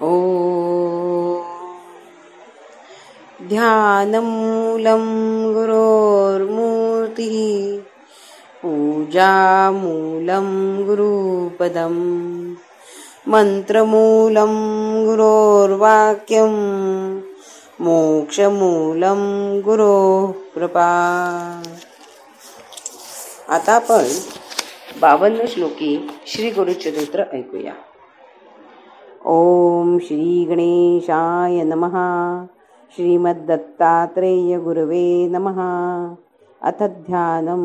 ओ ध्यानमूलं गुरोर्मूर्तिः पूजामूलं गुरुपदम् मन्त्रमूलं गुरोर्वाक्यं मोक्षमूलं गुरो कृपा आता आपण बावन्न श्लोकी श्री गुरुचरित्र ऐकूया. ओम श्री गणेशाय नमः। श्रीमद्दत्तात्रेय गुरवे नमः। अथ ध्यानं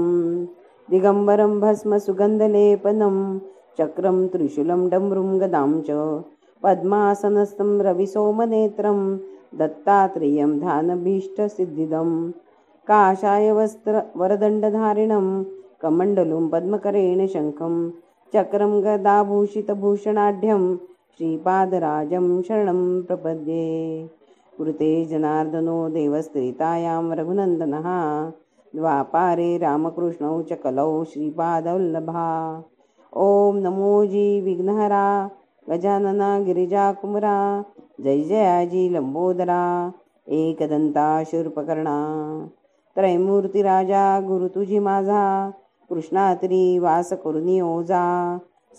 दिगम्बरं भस्मसुगन्धलेपनं चक्रं त्रिशूलं डमरुं गदां च। पद्मासनस्थं रविसोमनेत्रं दत्तात्रेयं ध्यानभीष्टसिद्धिदं काषाय वस्त्र वरदण्डधारिणं कमण्डलुं पद्मकरेण शङ्खं चक्रं गदाभूषितभूषणाढ्यं श्रीपादराजं शरणं प्रपद्ये। कृते जनार्दनो देवस्त्रितायां रघुनन्दनः। द्वापारे रामकृष्णौ च कलौ श्रीपादवल्लभा। ॐ नमो जी विघ्नहरा गजानना गिरिजाकुमरा। जय जयाजी लंबोदरा एकदंता शूर्पकर्णा त्रैमूर्तिराजा गुरु तुझी माझा कृष्णात्री वास करुनी ओजा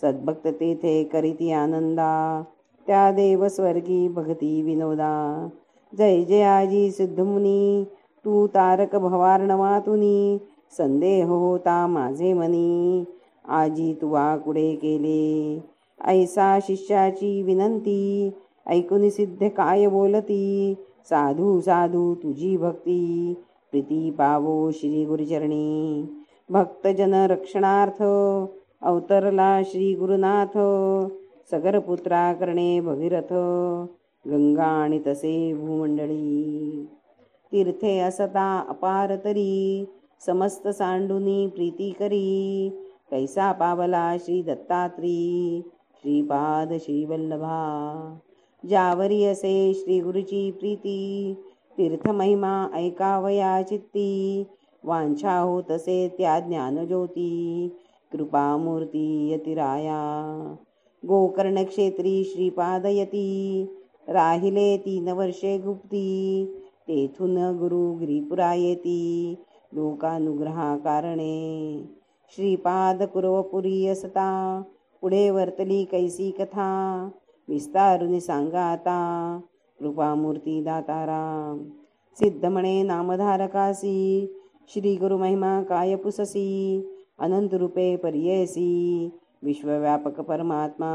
सद्भक्त तेथे करीती आनंदा. त्या देवस्वर्गी भगती विनोदा. जय जय आजी सिद्धमुनी तू तारक भवार्णवातुनी संदेह होता माझे मनी. आजी तुवा कुडे केले? ऐसा शिष्याची विनंती ऐकून सिद्ध काय बोलती? साधू साधू तुझी भक्ती प्रीती पावो श्री गुरुचरणी. भक्तजन रक्षणार्थ अवतरला श्री गुरुनाथ सगर पुत्रा करणे भगीरथ. गंगा आणि तसे भूमंडळी. तीर्थे असता अपार तरी. समस्त सांडुनी प्रीती करी. कैसा पावला श्री दत्तात्री. श्रीपाद श्री वल्लभा असे श्री गुरुची प्रीती. तीर्थ महिमा ऐकावया चित्ती. वांछा हो तसे त्या ज्ञानज्योती. कृपामूर्ती यतिराया। गोकर्ण क्षेत्री श्रीपादयती। राहिले तीन वर्षे गुप्ती। तेथून गुरु गिरीपुरा येती लोकानुग्रहा कारणे श्रीपाद कुरवपुरी असता। पुढे वर्तली कैसी कथा। विस्तारुनी सांगा आता। कृपामूर्ती दातारा सिद्ध म्हणे नामधारकासी। श्री गुरु महिमा काय पुससी अनंत रूपे पर्ययसी विश्वव्यापक परमात्मा।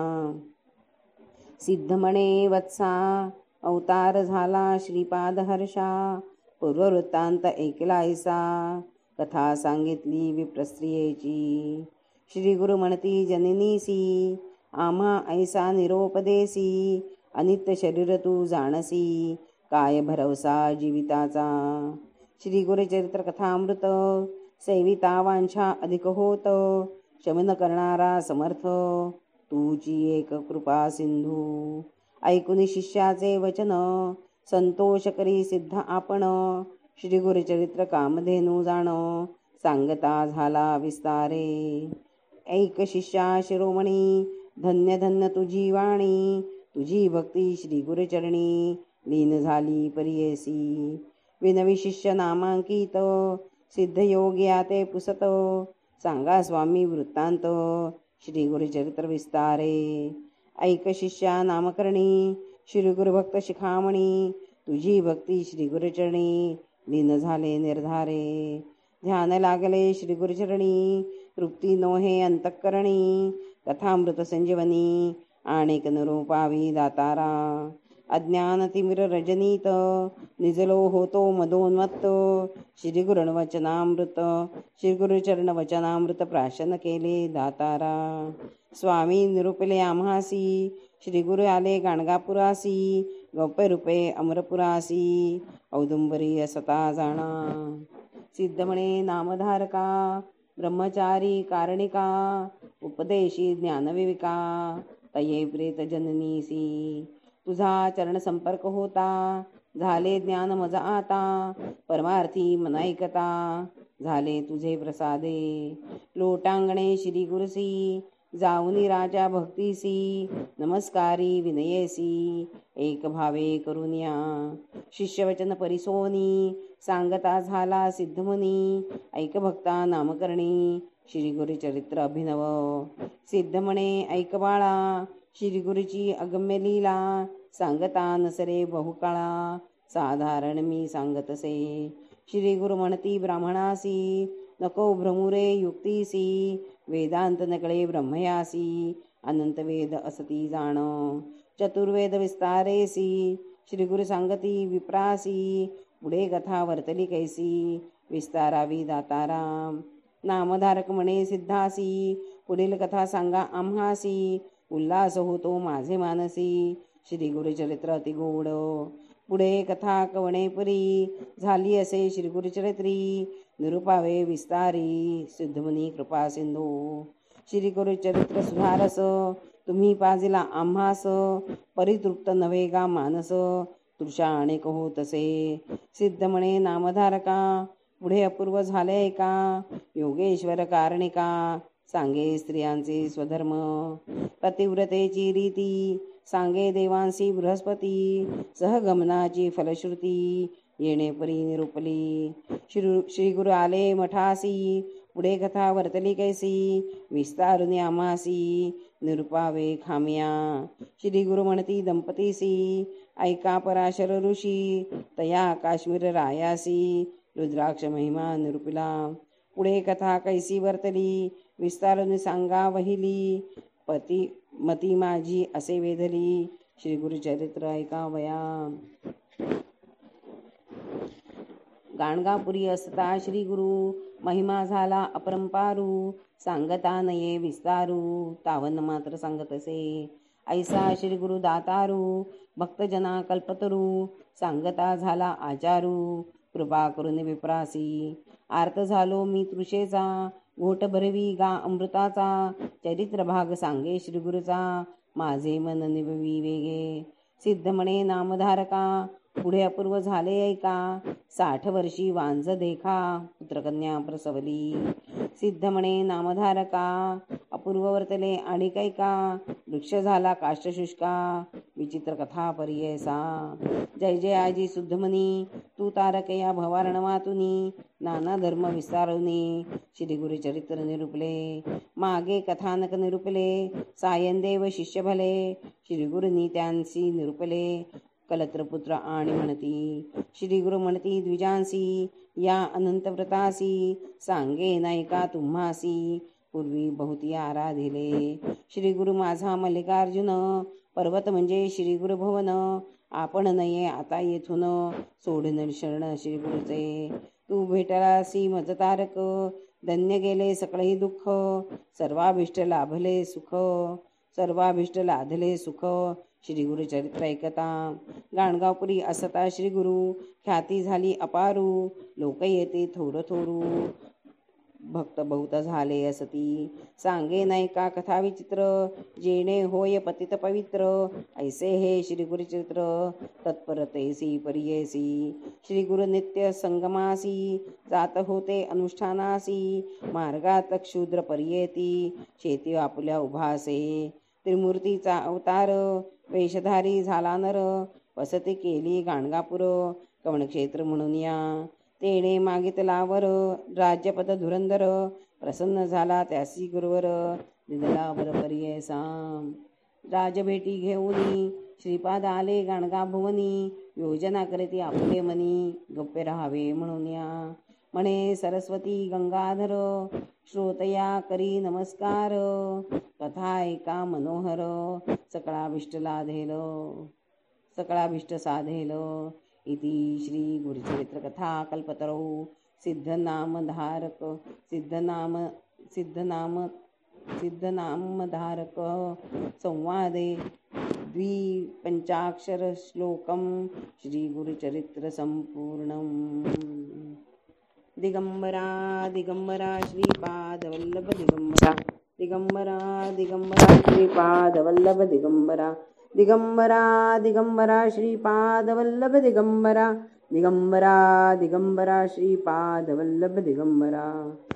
सिद्ध म्हणे वत्सा अवतार झाला श्रीपाद हर्षा पूर्ववृत्तांत ऐकलायसा कथा सांगितली विप्रस्त्रियेची। श्री गुरु म्हणती जननीसी आम्हा ऐसा निरोपदेसी अनित्य शरीर तू जाणसी काय भरवसा जीविताचा? श्री गुरुचरित्र कथामृत सेविता वांछा अधिक होत. शमन करणारा समर्थ. तुझी एक कृपा सिंधू. ऐकून शिष्याचे वचन. संतोष करी सिद्ध आपण. श्री गुरुचरित्र कामधेनू जाण. सांगता झाला विस्तारे. ऐक शिष्या शिरोमणी. धन्य धन्य तुझी वाणी. तुझी भक्ती श्री गुरुचरणी. लीन झाली परियसी. विनवी शिष्य नामांकित. सिद्धयोग्या ते पुसतो. सांगा स्वामी वृत्तांत श्री गुरुचरित्र विस्तारे. ऐक शिष्या नामकरणी श्री गुरुभक्त शिखामणी. तुझी भक्ती श्री गुरुचरणी लीन झाले निर्धारे. ध्यान लागले श्री गुरुचरणी तृप्ती नोहे अंतःकरणी. कथामृत संजीवनी अनेक नरूपावी दातारा. अज्ञानतिमिर रजनीत निजलो होतो मदोन्मत्त श्री वचनामृत श्री वचनामृत प्राशन केले दातारा। स्वामी निरुपले आम्हासी श्रीगुरु आले गाणगापुरासी गौप्य रूपे अमरपुरासी औदुंबरी असता जाणा। सिद्धमणे नामधारका ब्रह्मचारी कारणिका उपदेशी ज्ञानविविका तये प्रेत जननीसी तुझा चरण संपर्क होता. झाले ज्ञान मजा आता. परमार्थी मनाईकता झाले तुझे प्रसादे. लोटांगणे श्री गुरुसी जाऊनी राजा भक्तीसी नमस्कारी विनयेसी एक भावे करुनिया शिष्यवचन परिसोनी. सांगता झाला सिद्धमुनी. ऐक भक्ता नामकरणी. श्री गुरु चरित्र अभिनव सिद्धमणे ऐक बाळा. श्रीगुरुची अगम्य लीला सांगता नसरे बहुकाळा साधारण मी सांगतसे. श्री गुरु म्हणती ब्राह्मणासी नको भ्रमुरे युक्तीसी वेदांत नकळे ब्रह्मयासी अनंत वेद असती जाण. चतुर्वेद विस्तारेसी श्री गुरु सांगती विप्रासी पुढे कथा वर्तली कैसी विस्तारावी दाताराम. नामधारक म्हणे सिद्धासी पुढील कथा सांगा आम्हासी उल्हास होतो माझे मानसी. श्री गुरुचरित्र अतिगोड पुढे कथा कवणे परी? झाली असे श्री गुरुचरित्री निरुपावे विस्तारी. सिद्धमुनी कृपा सिंधू. श्री गुरुचरित्र सुधारस तुम्ही पाजिला आम्हास. परितृप्त नव्हे गा मानस. तुषा अनेक होतसे असे सिद्धमणे नामधारका. पुढे अपूर्व झाले का? योगेश्वर कारणिका. सांगे स्त्रियांचे स्वधर्म. पतिव्रतेची रीती सांगे देवांसी बृहस्पती सहगमनाची फलश्रुती येणे परी निरुपली. श्री श्री गुरु आले मठासी पुढे कथा वर्तली कैसी विस्तारुनी आमासी निरुपावे खामिया. श्री गुरु म्हणती दंपतीसी ऐका पराशर ऋषी तया काश्मीर रायासी रुद्राक्ष महिमा निरुपिला. पुढे कथा कैसी वर्तली विस्तारुनी सांगा वहिली पती मती माझी असे वेधली. श्री गुरुचरित्र ऐकावया गाणगापुरी असता श्री गुरु. महिमा झाला अपरंपारू. सांगता नये विस्तारू. तावन मात्र सांगतसे. ऐसा श्री गुरु दातारू. भक्तजना कल्पतरू. सांगता झाला आचारू. कृपा करून विप्रासी. आर्त झालो मी तृषेचा. घोट भरवी गा अमृताचा चरित्र भाग सांगे श्री गुरुचा माझे मन निभवी वेगे. सिद्ध म्हणे नामधारका. पुढे अपूर्व झाले ऐका. साठ वर्षी वांज देखा. पुत्रकन्या प्रसवली. सिद्ध म्हणे नामधारका. अपूर्व वर्तले आणि कैका वृक्ष झाला काष्टशुष्का विचित्र कथा परियसा जय जय आजी शुद्धमनी तू तारक या भवारणवातुनी नाना धर्म विस्तारुनी श्री गुरु चरित्र निरुपले मागे कथानक निरुपले सायनदेव शिष्य भले श्री गुरुनी त्यांसी निरुपले कलत्रपुत्र आणि म्हणती श्री गुरु म्हणती द्विजांसी या अनंत व्रतासी सांगे नायिका तुम्हासी पूर्वी बहुती आराधिले श्री गुरु माझा मल्लिकार्जुन पर्वत म्हणजे श्री गुरु भवन आपण नये आता येथून सोडून शरण श्री गुरुचे तू भेटलासी मजतारक धन्य गेले सकळही दुःख सर्वाभिष्ट लाभले सुख सर्वाभिष्ट लाधले सुख. श्री गुरु चरित्र ऐकता. गाणगावपुरी असता श्री गुरु ख्याती झाली अपारू लोक येते थोर थोरू. भक्त बहुत झाले असती. सांगे नाही का कथा विचित्र? जेणे होय पतित पवित्र. ऐसे हे श्री गुरुचित्र तत्परतेसी परियेसी श्री गुरु नित्य संगमासी. जात होते अनुष्ठानासी. मार्गात क्षुद्र परियेती. शेती आपुल्या उभासे. त्रिमूर्तीचा अवतार. वेशधारी झाला नर. वसती केली गाणगापूर. कवणक्षेत्र म्हणून या. तेणे मागितलावर राज्यपद धुरंधर प्रसन्न झाला त्यासी गुरुवर. दिदला बरोबर राजभेटी घेऊनी श्रीपाद आले गाणगा भुवनी योजना करती आपले मनी गप्पे राहावे म्हणून या. म्हणे सरस्वती गंगाधर श्रोतया करी नमस्कार. कथा ऐका मनोहर सकळाभिष्ट लाधेल. सकळाभिष्ट साधेल. इति श्री कल्पतरौ सिद्धनामधारक सिद्धनाम सिद्धनाम सिद्धनामधारक संवादे द्विपञ्चाक्षरश्लोकं श्रीगुरुचरित्रसम्पूर्णम्। दिगम्बरा दिगम्बरा श्रीपादवल्लभ दिगम्बरा दिगम्बरा दिगम्बरा श्रीपादवल्लभ दिगम्बरा दिगम्बरा दिगम्बरा श्रीपादवल्लभ दिगम्बरा। दिगम्बरा दिगम्बरा श्रीपादवल्लभ दिगम्बरा